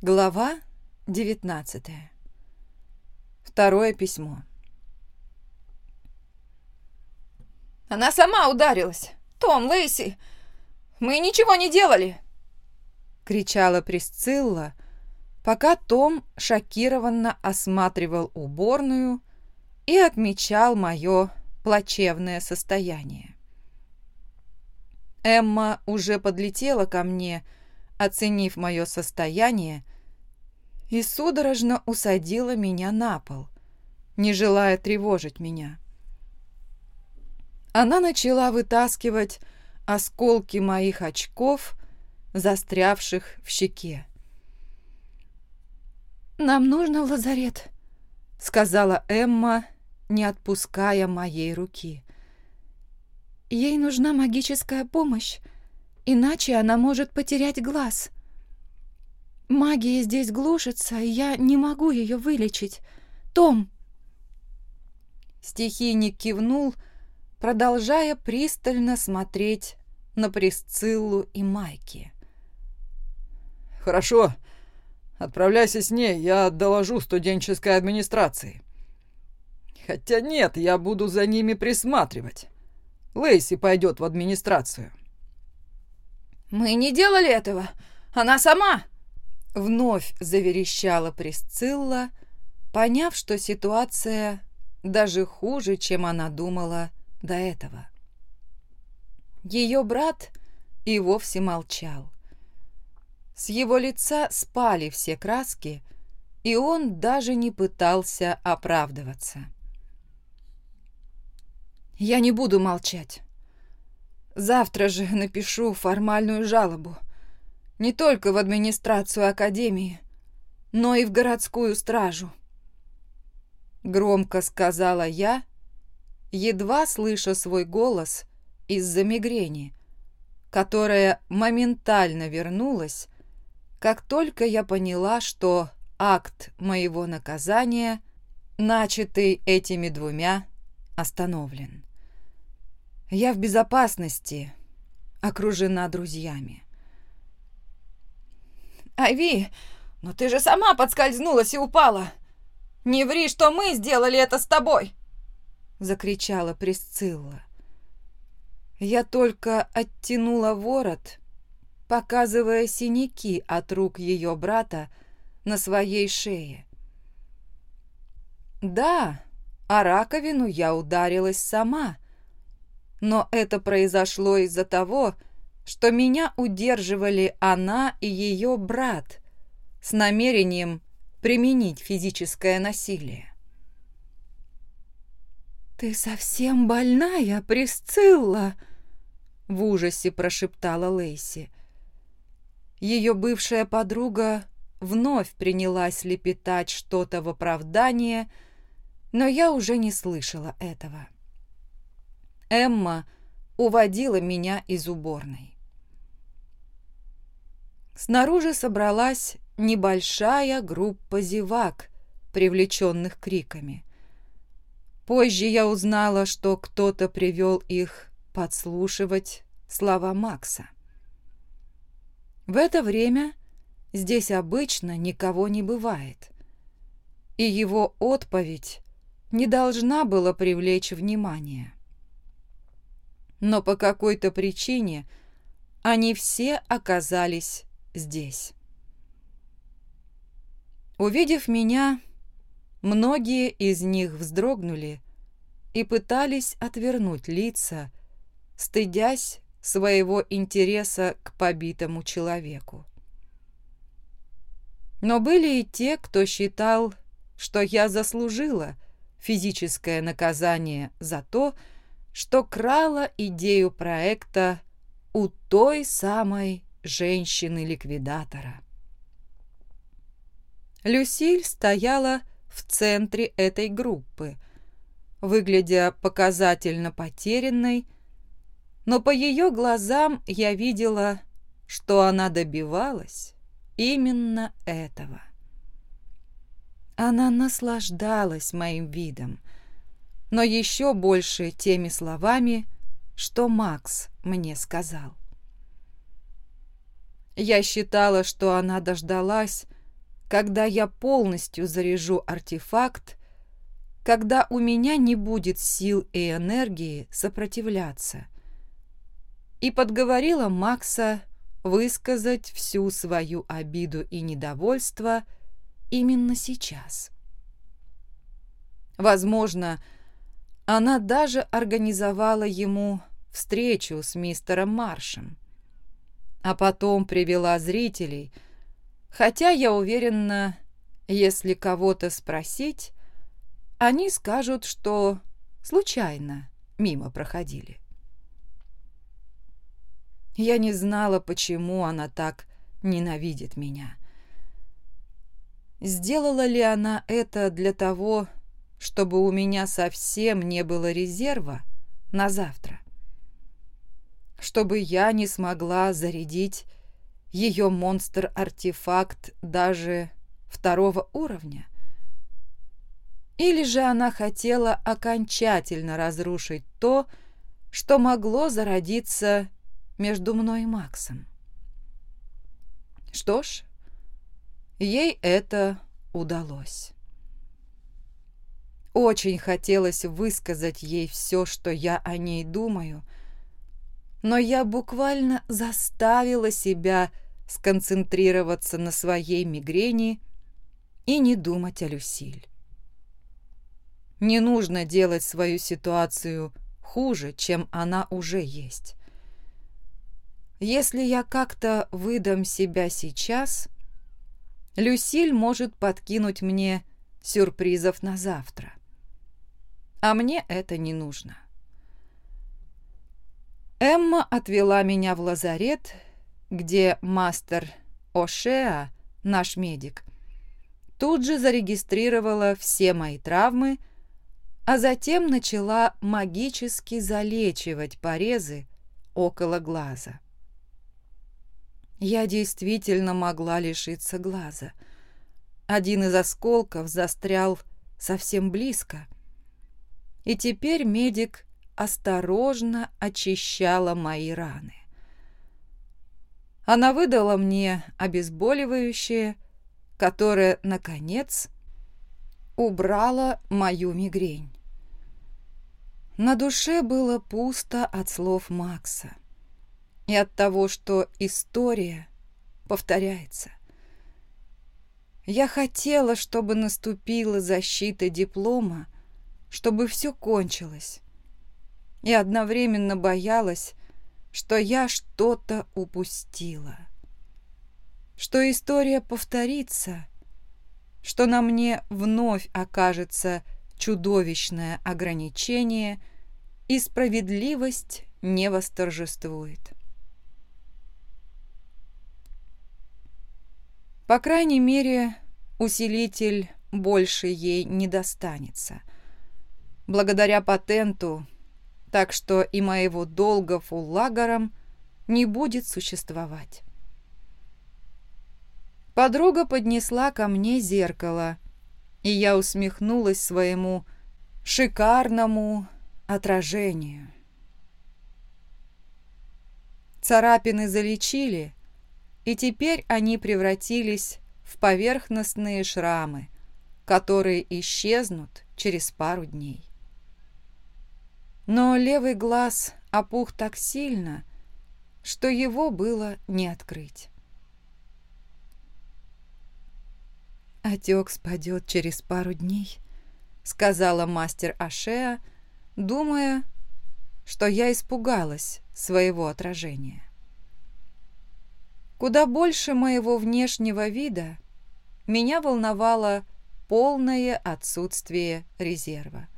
Глава 19 Второе письмо. Она сама ударилась. Том, Лейси, мы ничего не делали. Кричала Присцилла, пока Том шокированно осматривал уборную и отмечал мое плачевное состояние. Эмма уже подлетела ко мне, оценив мое состояние, и судорожно усадила меня на пол, не желая тревожить меня. Она начала вытаскивать осколки моих очков, застрявших в щеке. «Нам нужно в лазарет», — сказала Эмма, не отпуская моей руки. «Ей нужна магическая помощь, иначе она может потерять глаз. Магия здесь глушится, и я не могу ее вылечить. Том!» Стихийник кивнул, продолжая пристально смотреть на Присциллу и Майки. «Хорошо, отправляйся с ней, я доложу студенческой администрации. Хотя нет, я буду за ними присматривать. Лейси пойдет в администрацию». «Мы не делали этого, она сама!» Вновь заверещала Присцилла, поняв, что ситуация даже хуже, чем она думала до этого. Ее брат и вовсе молчал. С его лица спали все краски, и он даже не пытался оправдываться. «Я не буду молчать. Завтра же напишу формальную жалобу. Не только в администрацию Академии, но и в городскую стражу. Громко сказала я, едва слыша свой голос из-за мигрени, которая моментально вернулась, как только я поняла, что акт моего наказания, начатый этими двумя, остановлен. Я в безопасности, окружена друзьями. «Айви, но ты же сама подскользнулась и упала! Не ври, что мы сделали это с тобой!» Закричала Присцилла. Я только оттянула ворот, показывая синяки от рук ее брата на своей шее. Да, о раковину я ударилась сама, но это произошло из-за того, что меня удерживали она и ее брат с намерением применить физическое насилие. «Ты совсем больная, Присцилла!» — в ужасе прошептала Лейси. Ее бывшая подруга вновь принялась лепетать что-то в оправдание, но я уже не слышала этого. Эмма уводила меня из уборной. Снаружи собралась небольшая группа зевак, привлеченных криками. Позже я узнала, что кто-то привел их подслушивать слова Макса. В это время здесь обычно никого не бывает, и его отповедь не должна была привлечь внимание. Но по какой-то причине они все оказались здесь. Увидев меня, многие из них вздрогнули и пытались отвернуть лица, стыдясь своего интереса к побитому человеку. Но были и те, кто считал, что я заслужила физическое наказание за то, что крала идею проекта у той самой женщины-ликвидатора. Люсиль стояла в центре этой группы, выглядя показательно потерянной, но по ее глазам я видела, что она добивалась именно этого. Она наслаждалась моим видом, но еще больше теми словами, что Макс мне сказал. Я считала, что она дождалась, когда я полностью заряжу артефакт, когда у меня не будет сил и энергии сопротивляться. И подговорила Макса высказать всю свою обиду и недовольство именно сейчас. Возможно, она даже организовала ему встречу с мистером Маршем, а потом привела зрителей, хотя я уверена, если кого-то спросить, они скажут, что случайно мимо проходили. Я не знала, почему она так ненавидит меня. Сделала ли она это для того, чтобы у меня совсем не было резерва на завтра? Чтобы я не смогла зарядить ее монстр-артефакт даже второго уровня? Или же она хотела окончательно разрушить то, что могло зародиться между мной и Максом? Что ж, ей это удалось. Очень хотелось высказать ей все, что я о ней думаю, но я буквально заставила себя сконцентрироваться на своей мигрени и не думать о Люсиль. Не нужно делать свою ситуацию хуже, чем она уже есть. Если я как-то выдам себя сейчас, Люсиль может подкинуть мне сюрпризов на завтра. А мне это не нужно. Эмма отвела меня в лазарет, где мастер Ошеа, наш медик, тут же зарегистрировала все мои травмы а затем начала магически залечивать порезы около глаза. Я действительно могла лишиться глаза. Один из осколков застрял совсем близко, и теперь медик осторожно очищала мои раны. Она выдала мне обезболивающее, которое, наконец, убрало мою мигрень. На душе было пусто от слов Макса и от того, что история повторяется. Я хотела, чтобы наступила защита диплома, чтобы все кончилось, и одновременно боялась, что я что-то упустила, что история повторится, что на мне вновь окажется чудовищное ограничение, и справедливость не восторжествует. По крайней мере, усилитель больше ей не достанется. Благодаря патенту, так что и моего долга фуллагером не будет существовать. Подруга поднесла ко мне зеркало, и я усмехнулась своему шикарному отражению. Царапины залечили, и теперь они превратились в поверхностные шрамы, которые исчезнут через пару дней. Но левый глаз опух так сильно, что его было не открыть. «Отек спадет через пару дней», — сказала мастер Ашеа, думая, что я испугалась своего отражения. Куда больше моего внешнего вида меня волновало полное отсутствие резерва.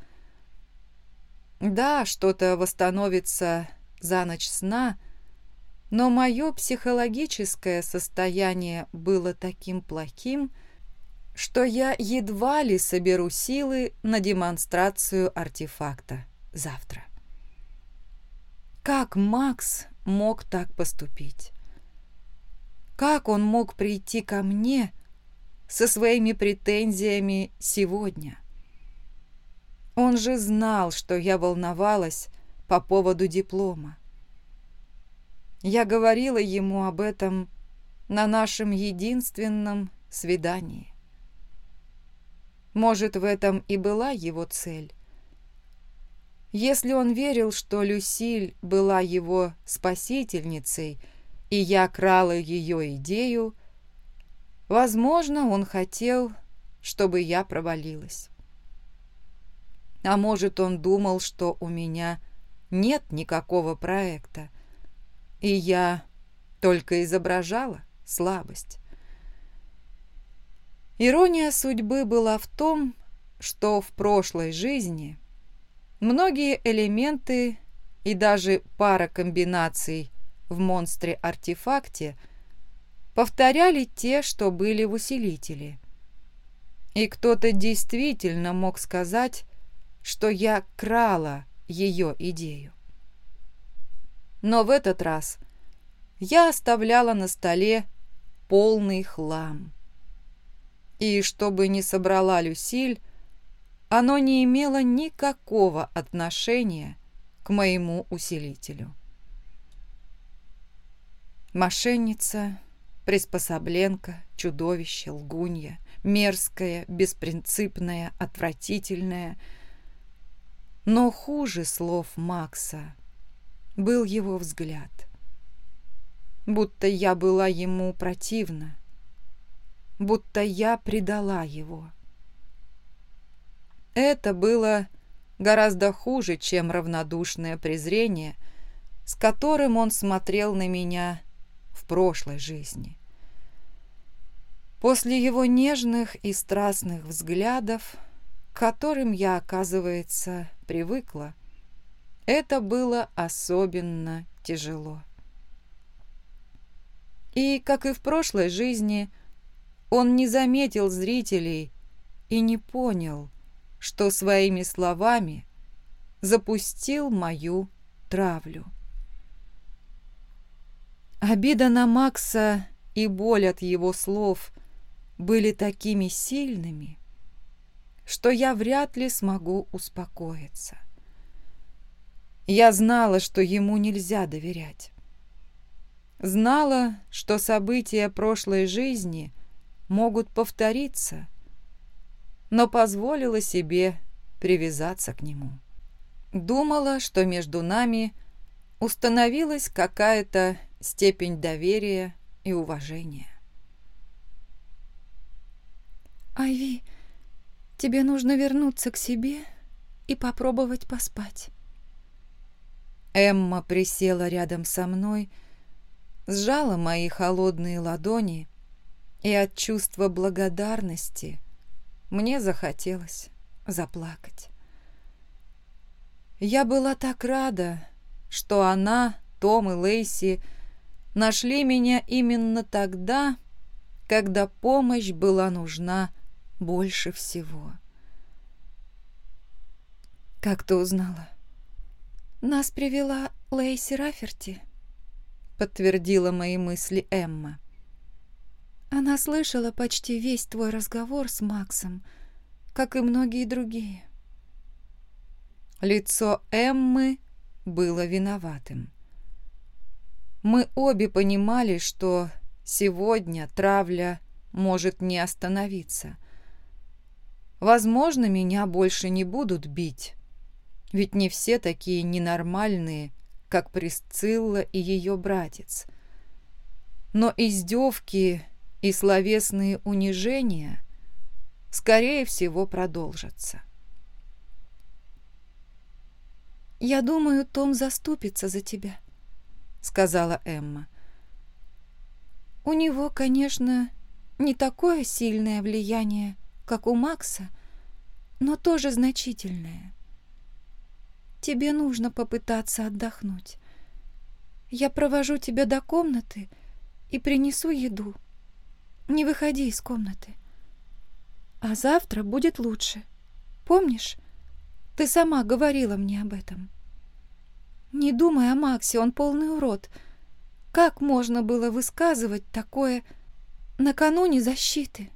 Да, что-то восстановится за ночь сна, но мое психологическое состояние было таким плохим, что я едва ли соберу силы на демонстрацию артефакта завтра. Как Макс мог так поступить? Как он мог прийти ко мне со своими претензиями сегодня? Он же знал, что я волновалась по поводу диплома. Я говорила ему об этом на нашем единственном свидании. Может, в этом и была его цель. Если он верил, что Люсиль была его спасительницей, и я крала ее идею, возможно, он хотел, чтобы я провалилась. А может, он думал, что у меня нет никакого проекта, и я только изображала слабость. Ирония судьбы была в том, что в прошлой жизни многие элементы и даже пара комбинаций в монстре-артефакте повторяли те, что были в усилителе. И кто-то действительно мог сказать, что я крала ее идею. Но в этот раз я оставляла на столе полный хлам. И чтобы не собрала Люсиль, оно не имело никакого отношения к моему усилителю. Мошенница, приспособленка, чудовище, лгунья, мерзкая, беспринципная, отвратительная — но хуже слов Макса был его взгляд. Будто я была ему противна, будто я предала его. Это было гораздо хуже, чем равнодушное презрение, с которым он смотрел на меня в прошлой жизни. После его нежных и страстных взглядов которым я, оказывается, привыкла, это было особенно тяжело. И, как и в прошлой жизни, он не заметил зрителей и не понял, что своими словами запустил мою травлю. Обида на Макса и боль от его слов были такими сильными, что я вряд ли смогу успокоиться. Я знала, что ему нельзя доверять. Знала, что события прошлой жизни могут повториться, но позволила себе привязаться к нему. Думала, что между нами установилась какая-то степень доверия и уважения. «Айви, Тебе нужно вернуться к себе и попробовать поспать. Эмма присела рядом со мной, сжала мои холодные ладони, и от чувства благодарности мне захотелось заплакать. Я была так рада, что она, Том и Лейси нашли меня именно тогда, когда помощь была нужна больше всего. «Как ты узнала?» «Нас привела Лейси Раферти», — подтвердила мои мысли Эмма. «Она слышала почти весь твой разговор с Максом, как и многие другие». Лицо Эммы было виноватым. Мы обе понимали, что сегодня травля может не остановиться — Возможно, меня больше не будут бить. Ведь не все такие ненормальные, как Присцилла и ее братец. Но издевки и словесные унижения, скорее всего, продолжатся. «Я думаю, Том заступится за тебя», — сказала Эмма. «У него, конечно, не такое сильное влияние, как у Макса, но тоже значительное. Тебе нужно попытаться отдохнуть. Я провожу тебя до комнаты и принесу еду. Не выходи из комнаты. А завтра будет лучше. Помнишь? Ты сама говорила мне об этом. Не думай о Максе, он полный урод. Как можно было высказывать такое накануне защиты?»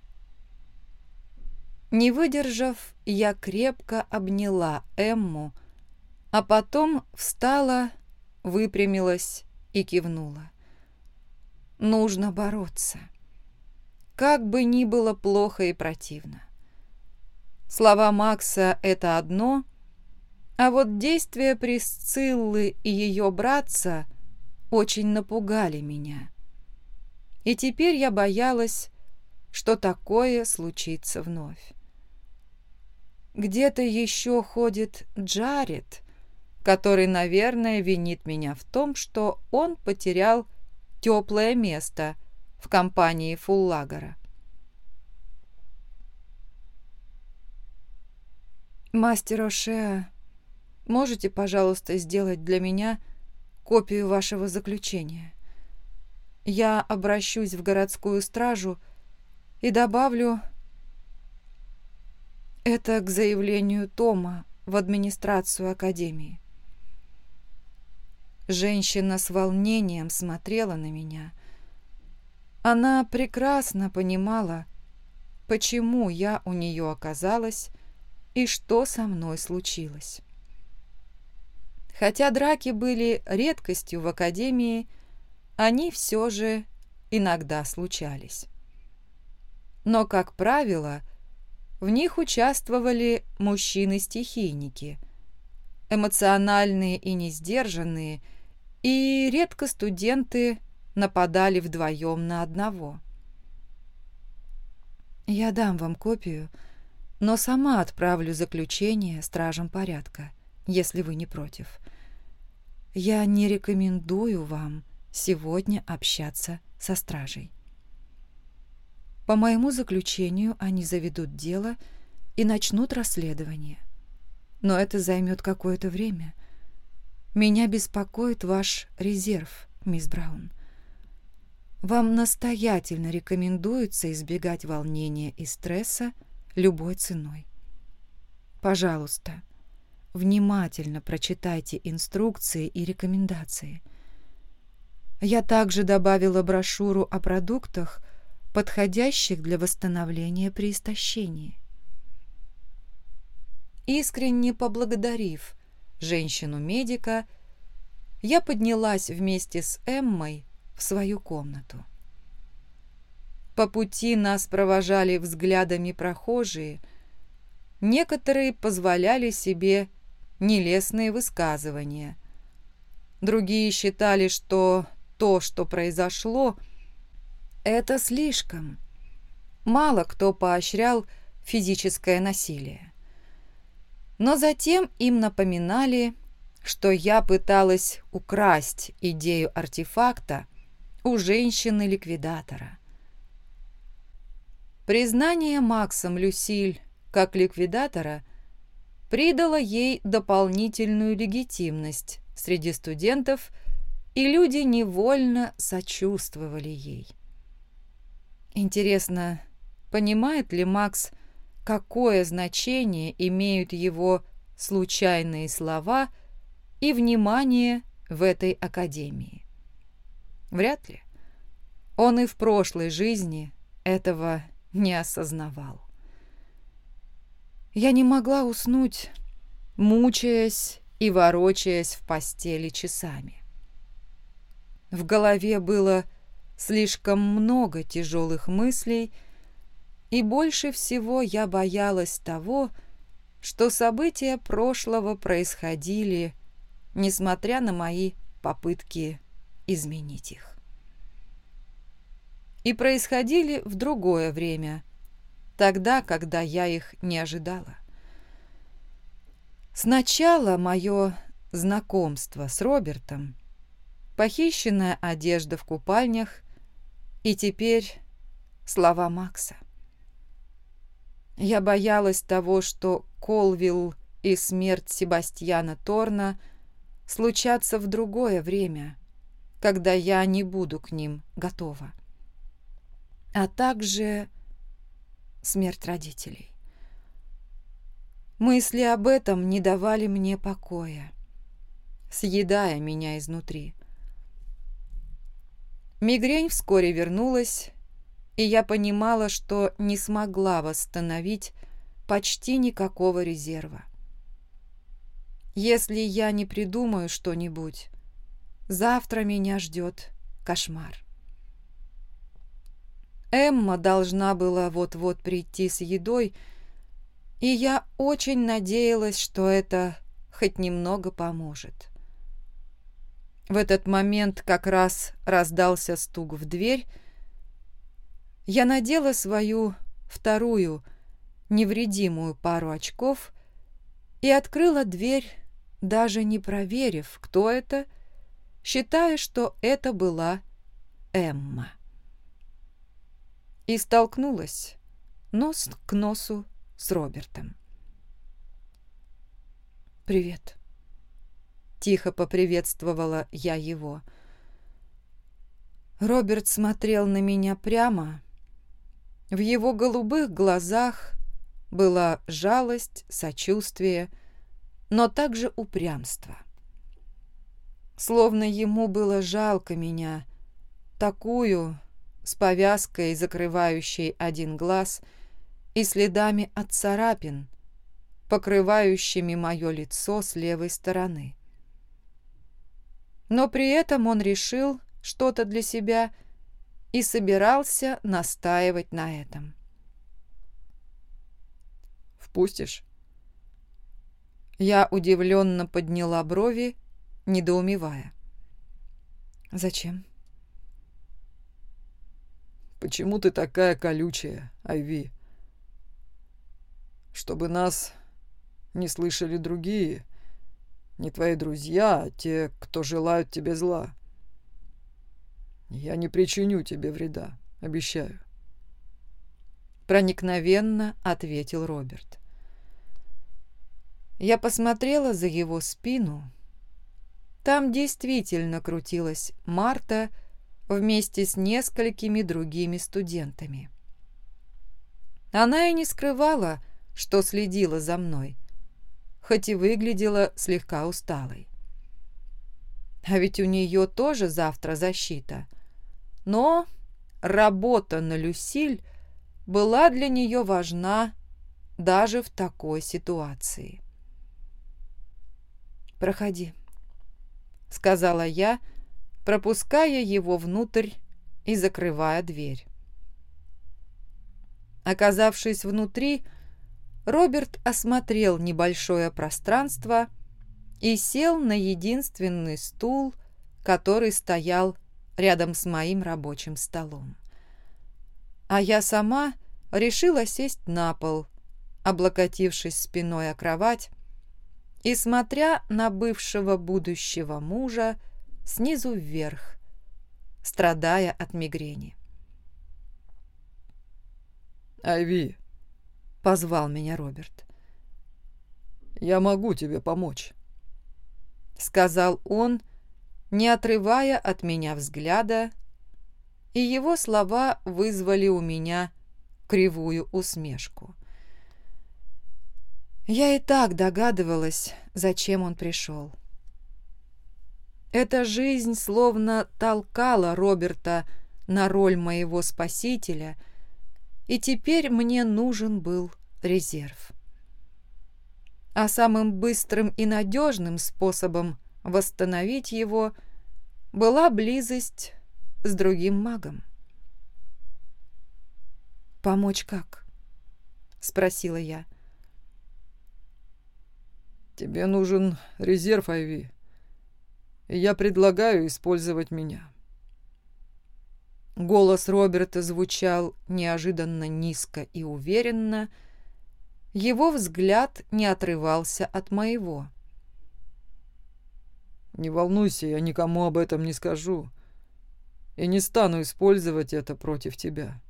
Не выдержав, я крепко обняла Эмму, а потом встала, выпрямилась и кивнула. Нужно бороться. как бы ни было плохо и противно. Слова Макса — это одно, а вот действия Присциллы и ее братца очень напугали меня. И теперь я боялась, что такое случится вновь. Где-то еще ходит Джаред, который, наверное, винит меня в том, что он потерял теплое место в компании Фуллагера. «Мастер Ошеа, можете, пожалуйста, сделать для меня копию вашего заключения? Я обращусь в городскую стражу и добавлю это к заявлению Тома в администрацию Академии. Женщина с волнением смотрела на меня. Она прекрасно понимала, почему я у нее оказалась и что со мной случилось. Хотя драки были редкостью в академии, они все же иногда случались. Но, как правило, в них участвовали мужчины-стихийники, эмоциональные и несдержанные, и редко студенты нападали вдвоем на одного. «Я дам вам копию», но сама отправлю заключение стражам порядка, если вы не против. Я не рекомендую вам сегодня общаться со стражей. По моему заключению они заведут дело и начнут расследование. Но это займет какое-то время. Меня беспокоит ваш резерв, мисс Браун. Вам настоятельно рекомендуется избегать волнения и стресса любой ценой. Пожалуйста, внимательно прочитайте инструкции и рекомендации. Я также добавила брошюру о продуктах, подходящих для восстановления при истощении. Искренне поблагодарив женщину-медика, я поднялась вместе с Эммой в свою комнату. По пути нас провожали взглядами прохожие. Некоторые позволяли себе нелестные высказывания. Другие считали, что то, что произошло, это слишком. Мало кто поощрял физическое насилие. Но затем им напоминали, что я пыталась украсть идею артефакта у женщины-ликвидатора. Признание Максом Люсиль как ликвидатора придало ей дополнительную легитимность среди студентов, и люди невольно сочувствовали ей. Интересно, понимает ли Макс, какое значение имеют его случайные слова и внимание в этой академии? Вряд ли. Он и в прошлой жизни этого не осознавал. Я не могла уснуть, мучаясь и ворочаясь в постели часами. В голове было слишком много тяжелых мыслей, и больше всего я боялась того, что события прошлого происходили, несмотря на мои попытки изменить их и происходили в другое время, тогда, когда я их не ожидала. Сначала мое знакомство с Робертом, похищенная одежда в купальнях и теперь слова Макса. Я боялась того, что Колвилл и смерть Себастьяна Торна случатся в другое время, когда я не буду к ним готова а также смерть родителей. Мысли об этом не давали мне покоя, съедая меня изнутри. Мигрень вскоре вернулась, и я понимала, что не смогла восстановить почти никакого резерва. Если я не придумаю что-нибудь, завтра меня ждет кошмар. Эмма должна была вот-вот прийти с едой, и я очень надеялась, что это хоть немного поможет. В этот момент как раз раздался стук в дверь. Я надела свою вторую невредимую пару очков и открыла дверь, даже не проверив, кто это, считая, что это была Эмма. И столкнулась нос к носу с Робертом. «Привет», — тихо поприветствовала я его. Роберт смотрел на меня прямо. В его голубых глазах была жалость, сочувствие, но также упрямство. Словно ему было жалко меня, такую, с повязкой, закрывающей один глаз, и следами от царапин, покрывающими мое лицо с левой стороны. Но при этом он решил что-то для себя и собирался настаивать на этом. «Впустишь?» Я удивленно подняла брови, недоумевая. «Зачем?» «Почему ты такая колючая, Айви?» «Чтобы нас не слышали другие, не твои друзья, а те, кто желают тебе зла. Я не причиню тебе вреда, обещаю. Проникновенно ответил Роберт. Я посмотрела за его спину. Там действительно крутилась Марта вместе с несколькими другими студентами. Она и не скрывала, что следила за мной, хоть и выглядела слегка усталой. А ведь у нее тоже завтра защита. Но работа на Люсиль была для нее важна даже в такой ситуации. «Проходи», — сказала я, пропуская его внутрь и закрывая дверь. Оказавшись внутри, Роберт осмотрел небольшое пространство и сел на единственный стул, который стоял рядом с моим рабочим столом. А я сама решила сесть на пол, облокотившись спиной о кровать и смотря на бывшего будущего мужа снизу вверх, страдая от мигрени. «Айви», позвал меня Роберт. «Я могу тебе помочь», — сказал он, не отрывая от меня взгляда, и его слова вызвали у меня кривую усмешку. Я и так догадывалась, зачем он пришел. Эта жизнь словно толкала Роберта на роль моего спасителя — и теперь мне нужен был резерв. А самым быстрым и надежным способом восстановить его была близость с другим магом. «Помочь как?» — спросила я. «Тебе нужен резерв, Айви. я предлагаю использовать меня». Голос Роберта звучал неожиданно низко и уверенно. Его взгляд не отрывался от моего. «Не волнуйся, я никому об этом не скажу. И не стану использовать это против тебя.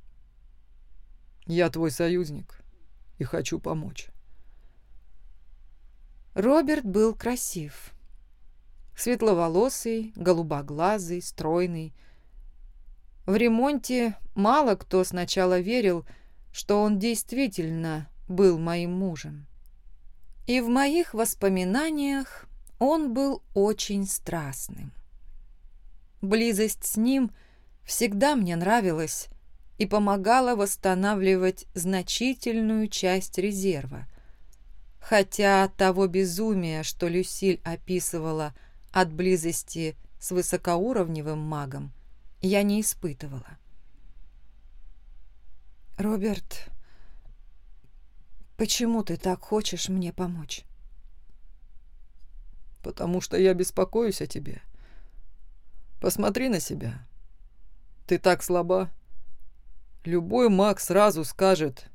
Я твой союзник и хочу помочь». Роберт был красив. Светловолосый, голубоглазый, стройный, в ремонте мало кто сначала верил, что он действительно был моим мужем. И в моих воспоминаниях он был очень страстным. Близость с ним всегда мне нравилась и помогала восстанавливать значительную часть резерва. Хотя от того безумия, что Люсиль описывала от близости с высокоуровневым магом, я не испытывала. «Роберт, почему ты так хочешь мне помочь?» «Потому что я беспокоюсь о тебе. Посмотри на себя. Ты так слаба. Любой маг сразу скажет,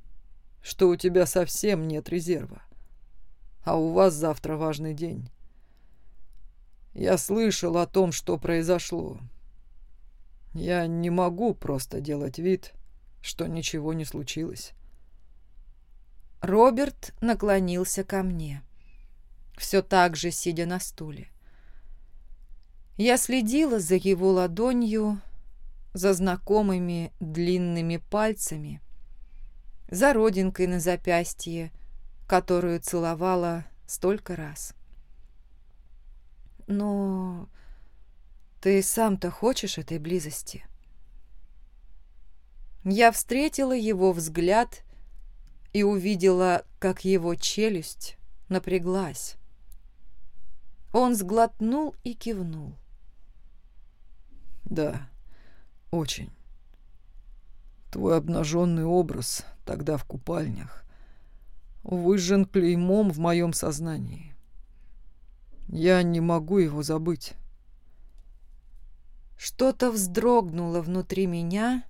что у тебя совсем нет резерва. А у вас завтра важный день. Я слышал о том, что произошло. Я не могу просто делать вид, что ничего не случилось. Роберт наклонился ко мне, все так же сидя на стуле. Я следила за его ладонью, за знакомыми длинными пальцами, за родинкой на запястье, которую целовала столько раз. Но ты сам-то хочешь этой близости? Я встретила его взгляд и увидела, как его челюсть напряглась. Он сглотнул и кивнул. «Да, очень. Твой обнаженный образ тогда в купальнях выжжен клеймом в моем сознании. Я не могу его забыть. Что-то вздрогнуло внутри меня,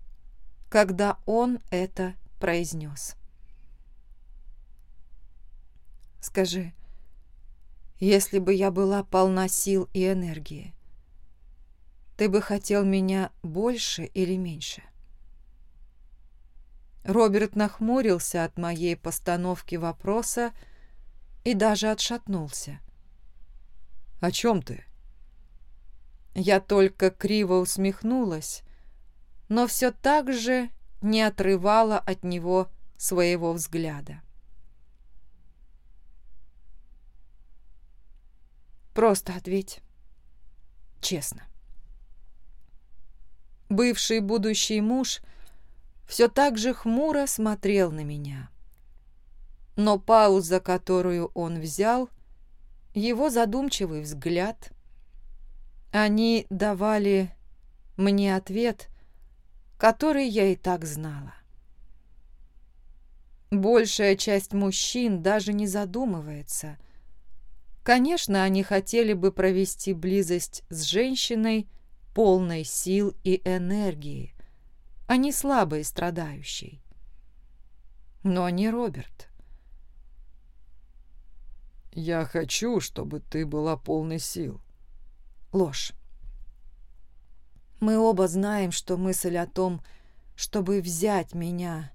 когда он это произнес. Скажи, если бы я была полна сил и энергии, ты бы хотел меня больше или меньше? Роберт нахмурился от моей постановки вопроса и даже отшатнулся. «О чем ты?» Я только криво усмехнулась, но все так же не отрывала от него своего взгляда. Просто ответь. Честно. Бывший будущий муж все так же хмуро смотрел на меня. Но пауза, которую он взял, его задумчивый взгляд, они давали мне ответ, который я и так знала. Большая часть мужчин даже не задумывается. Конечно, они хотели бы провести близость с женщиной, полной сил и энергии, а не слабой и страдающей. Но не Роберт. «Я хочу, чтобы ты была полной сил», ложь. Мы оба знаем, что мысль о том, чтобы взять меня,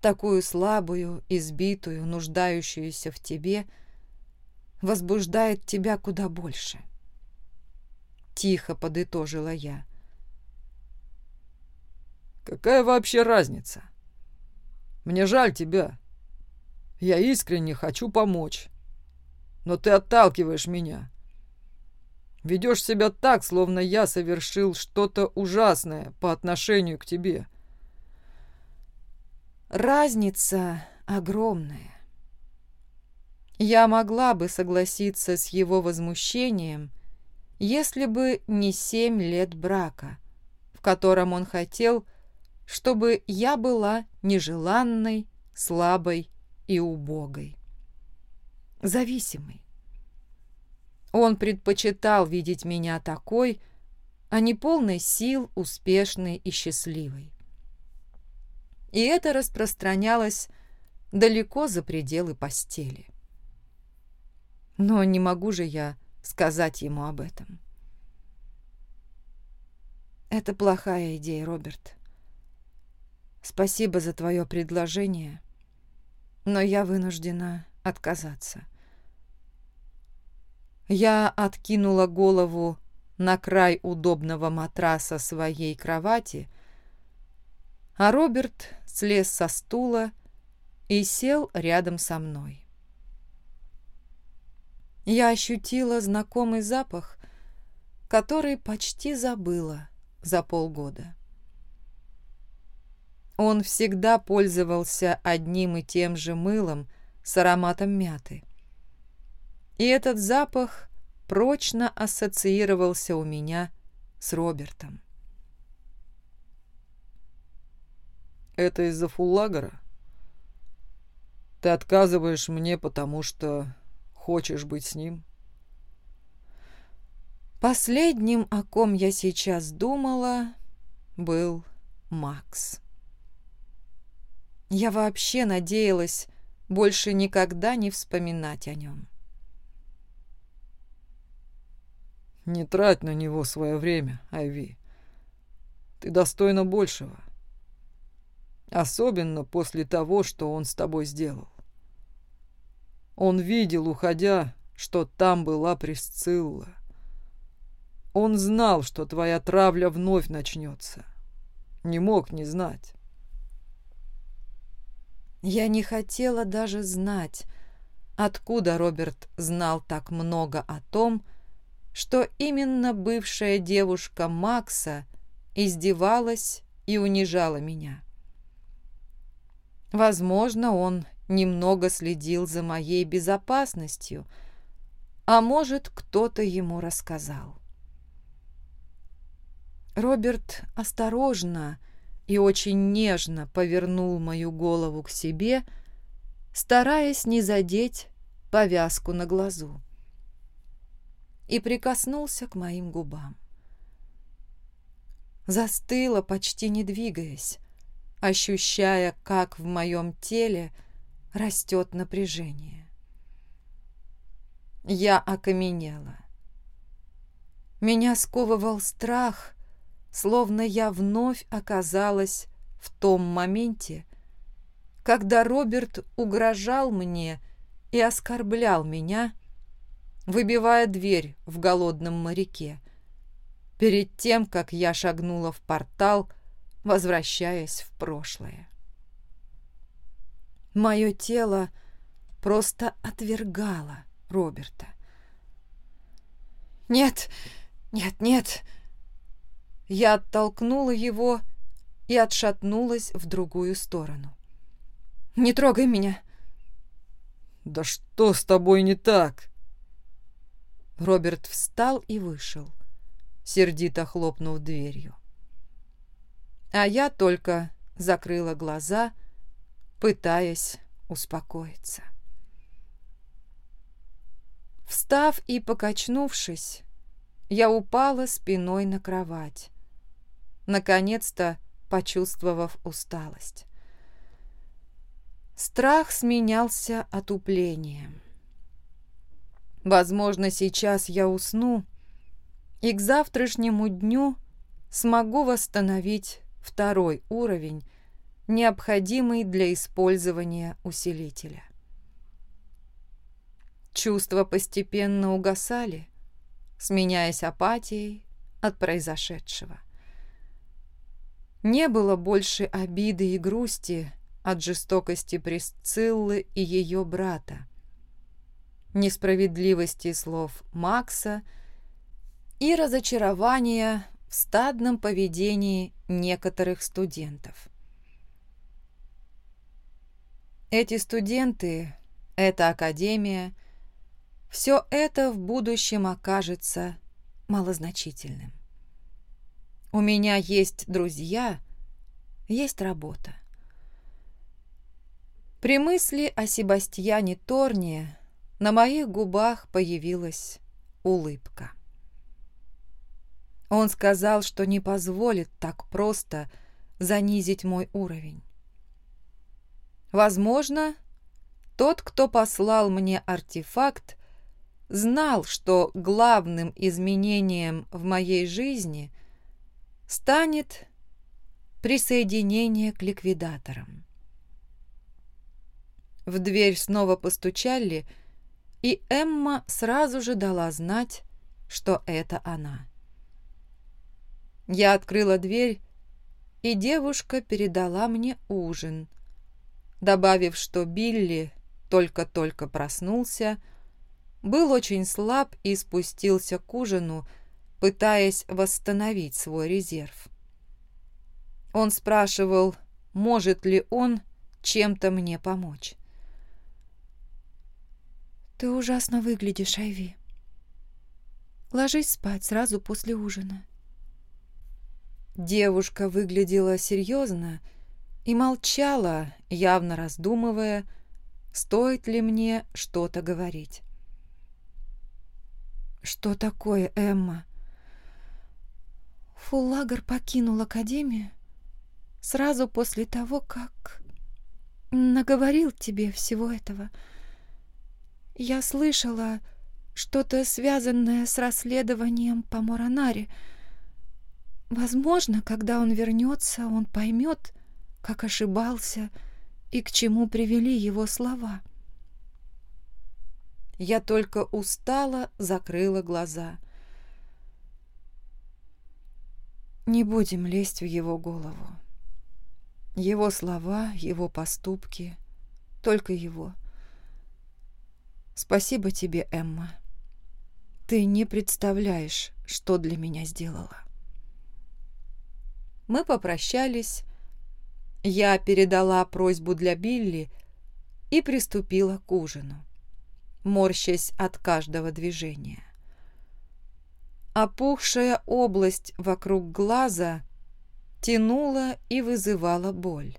такую слабую, избитую, нуждающуюся в тебе, возбуждает тебя куда больше. Тихо подытожила я. Какая вообще разница? Мне жаль тебя. Я искренне хочу помочь. Но ты отталкиваешь меня. Ведешь себя так, словно я совершил что-то ужасное по отношению к тебе. Разница огромная. Я могла бы согласиться с его возмущением, если бы не семь лет брака, в котором он хотел, чтобы я была нежеланной, слабой и убогой. Зависимой. Он предпочитал видеть меня такой, а не полной сил, успешной и счастливой. И это распространялось далеко за пределы постели. Но не могу же я сказать ему об этом. Это плохая идея, Роберт. Спасибо за твое предложение, но я вынуждена отказаться. Я откинула голову на край удобного матраса своей кровати, а Роберт слез со стула и сел рядом со мной. Я ощутила знакомый запах, который почти забыла за полгода. Он всегда пользовался одним и тем же мылом с ароматом мяты и этот запах прочно ассоциировался у меня с Робертом. Это из-за Фуллагера? Ты отказываешь мне, потому что хочешь быть с ним? Последним, о ком я сейчас думала, был Макс. Я вообще надеялась больше никогда не вспоминать о нем. Не трать на него свое время, Айви. Ты достойна большего. Особенно после того, что он с тобой сделал. Он видел, уходя, что там была Присцилла. Он знал, что твоя травля вновь начнется. Не мог не знать. Я не хотела даже знать, откуда Роберт знал так много о том, что именно бывшая девушка Макса издевалась и унижала меня. Возможно, он немного следил за моей безопасностью, а может, кто-то ему рассказал. Роберт осторожно и очень нежно повернул мою голову к себе, стараясь не задеть повязку на глазу, и прикоснулся к моим губам. Застыла, почти не двигаясь, ощущая, как в моем теле растет напряжение. Я окаменела. Меня сковывал страх, словно я вновь оказалась в том моменте, когда Роберт угрожал мне и оскорблял меня, выбивая дверь в голодном моряке, перед тем, как я шагнула в портал, возвращаясь в прошлое. Мое тело просто отвергало Роберта. «Нет, нет, нет!» Я оттолкнула его и отшатнулась в другую сторону. «Не трогай меня!» «Да что с тобой не так?» Роберт встал и вышел, сердито хлопнув дверью. А я только закрыла глаза, пытаясь успокоиться. Встав и покачнувшись, я упала спиной на кровать, наконец-то почувствовав усталость. Страх сменялся отуплением. Возможно, сейчас я усну и к завтрашнему дню смогу восстановить второй уровень, необходимый для использования усилителя. Чувства постепенно угасали, сменяясь апатией от произошедшего. Не было больше обиды и грусти от жестокости Присциллы и ее брата, несправедливости слов Макса и разочарования в стадном поведении некоторых студентов. Эти студенты, эта академия, все это в будущем окажется малозначительным. У меня есть друзья, есть работа. При мысли о Себастьяне Торне на моих губах появилась улыбка. Он сказал, что не позволит так просто занизить мой уровень. Возможно, тот, кто послал мне артефакт, знал, что главным изменением в моей жизни – станет присоединение к ликвидаторам. В дверь снова постучали, и Эмма сразу же дала знать, что это она. Я открыла дверь, и девушка передала мне ужин, добавив, что Билли только-только проснулся, был очень слаб и спустился к ужину, пытаясь восстановить свой резерв. Он спрашивал, может ли он чем-то мне помочь. «Ты ужасно выглядишь, Айви. Ложись спать сразу после ужина». Девушка выглядела серьезно и молчала, явно раздумывая, стоит ли мне что-то говорить. «Что такое, Эмма?» Фуллагер покинул Академию сразу после того, как наговорил тебе всего этого. Я слышала что-то связанное с расследованием по Моранаре. Возможно, когда он вернется, он поймет, как ошибался и к чему привели его слова. Я только устала, закрыла глаза. Не будем лезть в его голову. Его слова, его поступки, только его. Спасибо тебе, Эмма. Ты не представляешь, что для меня сделала. Мы попрощались. Я передала просьбу для Билли и приступила к ужину, морщась от каждого движения. Опухшая область вокруг глаза тянула и вызывала боль.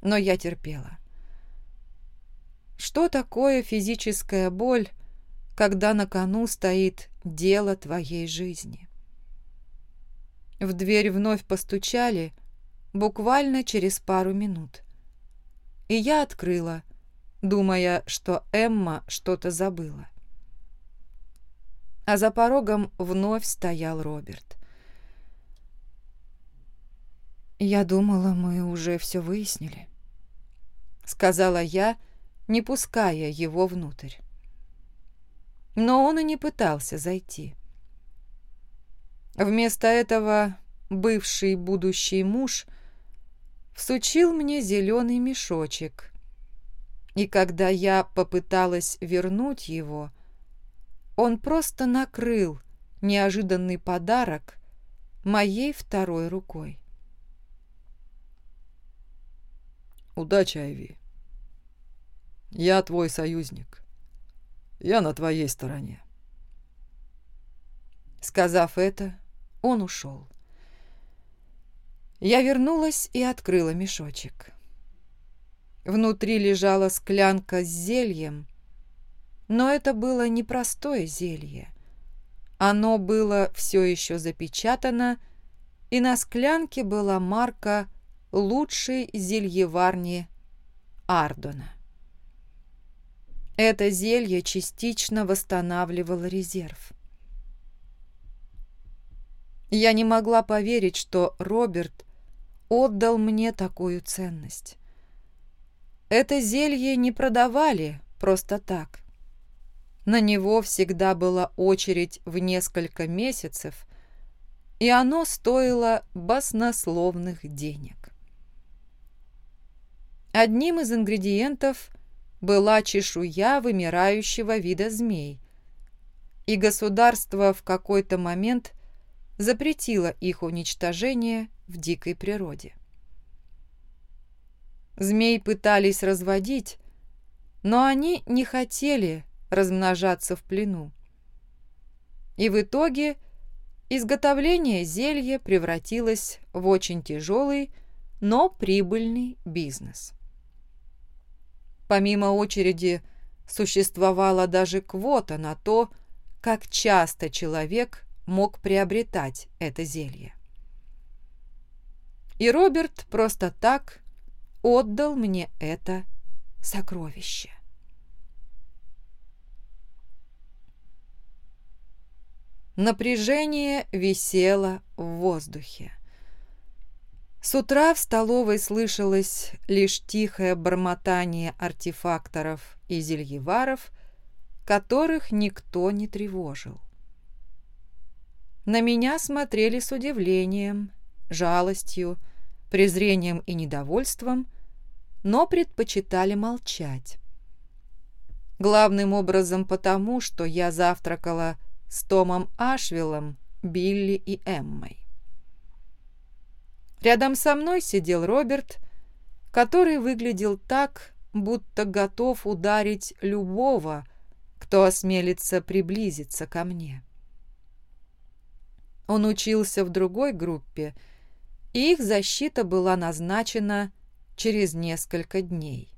Но я терпела. Что такое физическая боль, когда на кону стоит дело твоей жизни? В дверь вновь постучали, буквально через пару минут. И я открыла, думая, что Эмма что-то забыла. А за порогом вновь стоял Роберт. «Я думала, мы уже все выяснили», — сказала я, не пуская его внутрь. Но он и не пытался зайти. Вместо этого бывший будущий муж всучил мне зеленый мешочек, и когда я попыталась вернуть его, он просто накрыл неожиданный подарок моей второй рукой. «Удачи, Айви. Я твой союзник. Я на твоей стороне». Сказав это, он ушел. Я вернулась и открыла мешочек. Внутри лежала склянка с зельем, но это было не простое зелье. Оно было все еще запечатано, и на склянке была марка лучшей зельеварни Ардона. Это зелье частично восстанавливало резерв. Я не могла поверить, что Роберт отдал мне такую ценность. Это зелье не продавали просто так. На него всегда была очередь в несколько месяцев, и оно стоило баснословных денег. Одним из ингредиентов была чешуя вымирающего вида змей, и государство в какой-то момент запретило их уничтожение в дикой природе. Змей пытались разводить, но они не хотели размножаться в плену. И в итоге изготовление зелья превратилось в очень тяжелый, но прибыльный бизнес. Помимо очереди существовала даже квота на то, как часто человек мог приобретать это зелье. И Роберт просто так отдал мне это сокровище. Напряжение висело в воздухе. С утра в столовой слышалось лишь тихое бормотание артефакторов и зельеваров, которых никто не тревожил. На меня смотрели с удивлением, жалостью, презрением и недовольством, но предпочитали молчать. Главным образом потому, что я завтракала с Томом Ашвиллом, Билли и Эммой. Рядом со мной сидел Роберт, который выглядел так, будто готов ударить любого, кто осмелится приблизиться ко мне. Он учился в другой группе и их защита была назначена через несколько дней.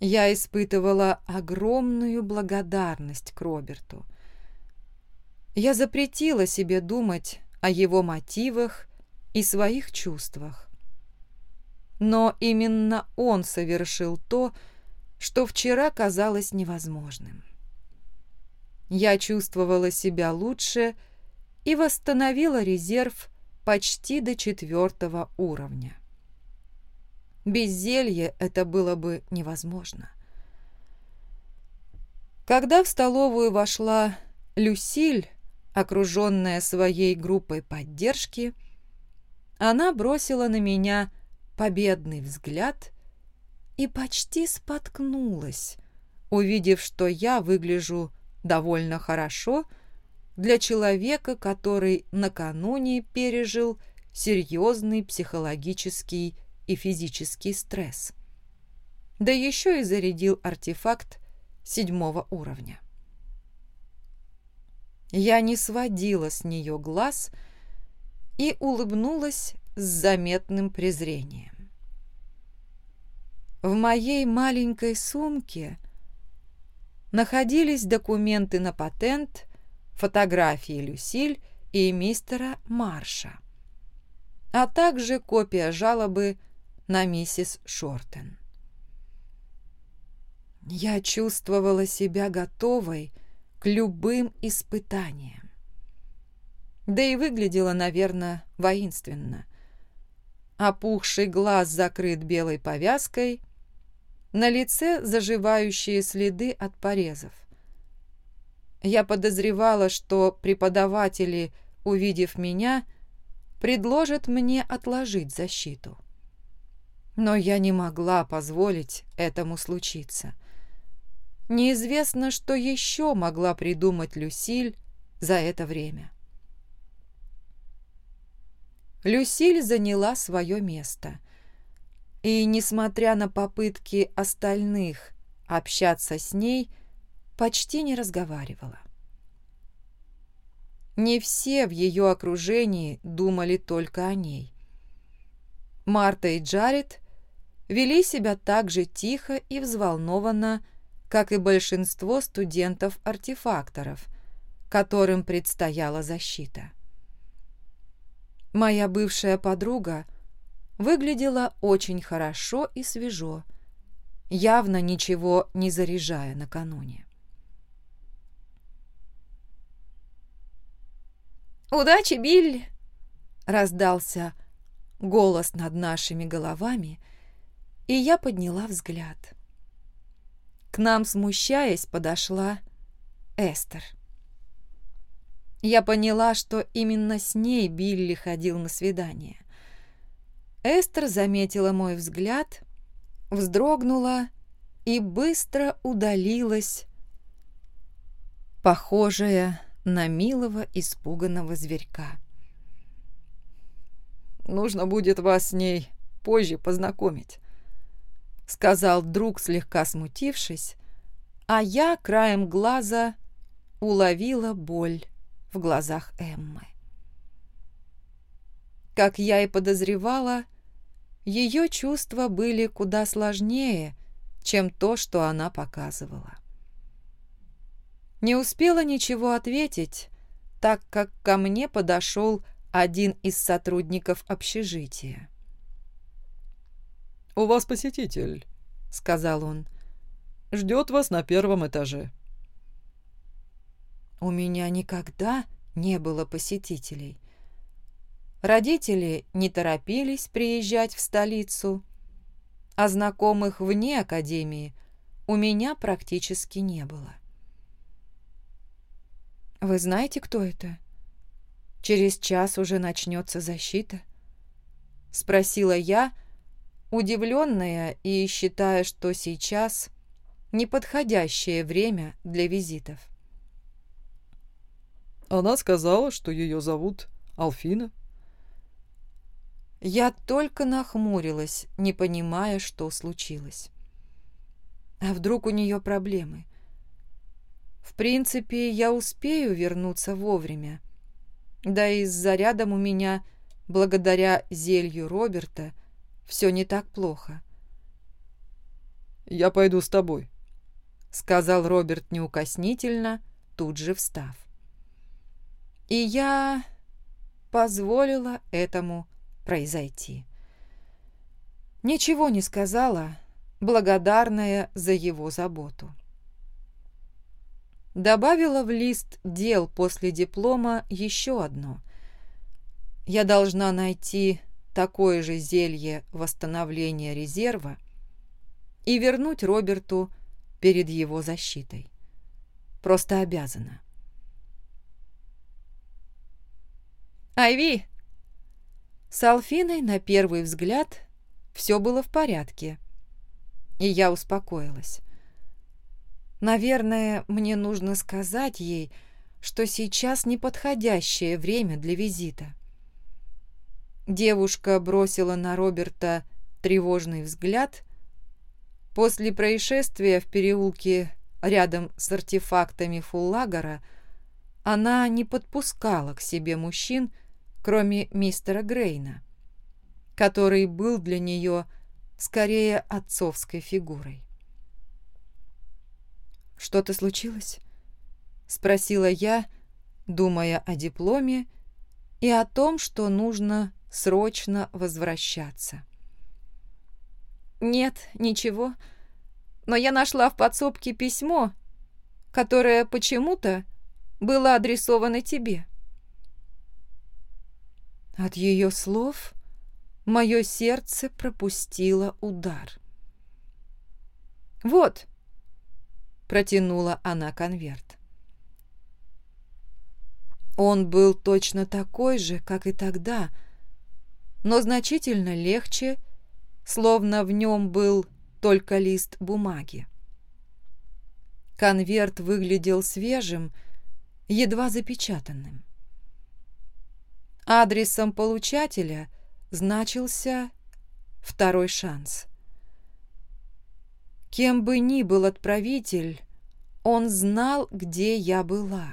Я испытывала огромную благодарность к Роберту. Я запретила себе думать о его мотивах и своих чувствах. Но именно он совершил то, что вчера казалось невозможным. Я чувствовала себя лучше и восстановила резерв почти до четвертого уровня. Без зелья это было бы невозможно. Когда в столовую вошла Люсиль, окруженная своей группой поддержки, она бросила на меня победный взгляд и почти споткнулась, увидев, что я выгляжу довольно хорошо для человека, который накануне пережил серьезный психологический и физический стресс. Да еще и зарядил артефакт седьмого уровня. Я не сводила с нее глаз и улыбнулась с заметным презрением. В моей маленькой сумке находились документы на патент, фотографии Люсиль и мистера Марша, а также копия жалобы на миссис Шортен. Я чувствовала себя готовой любым испытаниям. Да и выглядела, наверное, воинственно. Опухший глаз закрыт белой повязкой, на лице заживающие следы от порезов. Я подозревала, что преподаватели, увидев меня, предложат мне отложить защиту. Но я не могла позволить этому случиться. Неизвестно, что еще могла придумать Люсиль за это время. Люсиль заняла свое место и, несмотря на попытки остальных общаться с ней, почти не разговаривала. Не все в ее окружении думали только о ней. Марта и Джаред вели себя так же тихо и взволнованно, как и большинство студентов-артефакторов, которым предстояла защита. Моя бывшая подруга – выглядела очень хорошо и свежо, явно ничего не заряжая накануне. «Удачи, Билли!» — раздался голос над нашими головами, и я подняла взгляд. К нам, смущаясь, подошла Эстер. Я поняла, что именно с ней Билли ходил на свидание. Эстер заметила мой взгляд, вздрогнула и быстро удалилась, похожая на милого испуганного зверька. «Нужно будет вас с ней позже познакомить», — сказал друг, слегка смутившись, а я краем глаза уловила боль в глазах Эммы. Как я и подозревала, — ее чувства были куда сложнее, чем то, что она показывала. Не успела ничего ответить, так как ко мне подошел один из сотрудников общежития. «У вас посетитель», — сказал он. «Ждет вас на первом этаже». У меня никогда не было посетителей. Родители не торопились приезжать в столицу, а знакомых вне академии у меня практически не было. «Вы знаете, кто это? Через час уже начнется защита?» — спросила я, удивленная и считая, что сейчас неподходящее время для визитов. Она сказала, что ее зовут Алфина. Я только нахмурилась, не понимая, что случилось. А вдруг у нее проблемы? В принципе, я успею вернуться вовремя. Да и с зарядом у меня, благодаря зелью Роберта, все не так плохо. «Я пойду с тобой», — сказал Роберт неукоснительно, тут же встав. И я позволила этому произойти. Ничего не сказала, благодарная за его заботу. Добавила в лист дел после диплома еще одно. Я должна найти такое же зелье восстановления резерва и вернуть Роберту перед его защитой. Просто обязана. «Айви!» С Алфиной на первый взгляд все было в порядке, и я успокоилась. Наверное, мне нужно сказать ей, что сейчас неподходящее время для визита. Девушка бросила на Роберта тревожный взгляд. После происшествия в переулке рядом с артефактами Фуллагора она не подпускала к себе мужчин, кроме мистера Грейна, который был для нее скорее отцовской фигурой. «Что-то случилось?» — спросила я, думая о дипломе и о том, что нужно срочно возвращаться. «Нет, ничего, но я нашла в подсобке письмо, которое почему-то было адресовано тебе». От ее слов мое сердце пропустило удар. «Вот», протянула она конверт. Он был точно такой же, как и тогда, но значительно легче, словно в нем был только лист бумаги. Конверт выглядел свежим, едва запечатанным. Адресом получателя значился «Второй шанс». Кем бы ни был отправитель, он знал, где я была.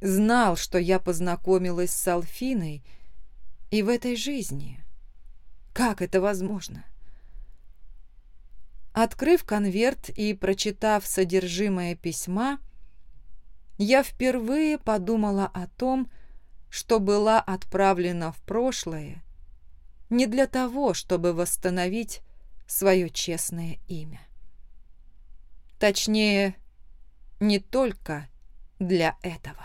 Знал, что я познакомилась с Алфиной и в этой жизни. Как это возможно? Открыв конверт и прочитав содержимое письма, я впервые подумала о том, что была отправлена в прошлое не для того, чтобы восстановить свое честное имя. Точнее, не только для этого.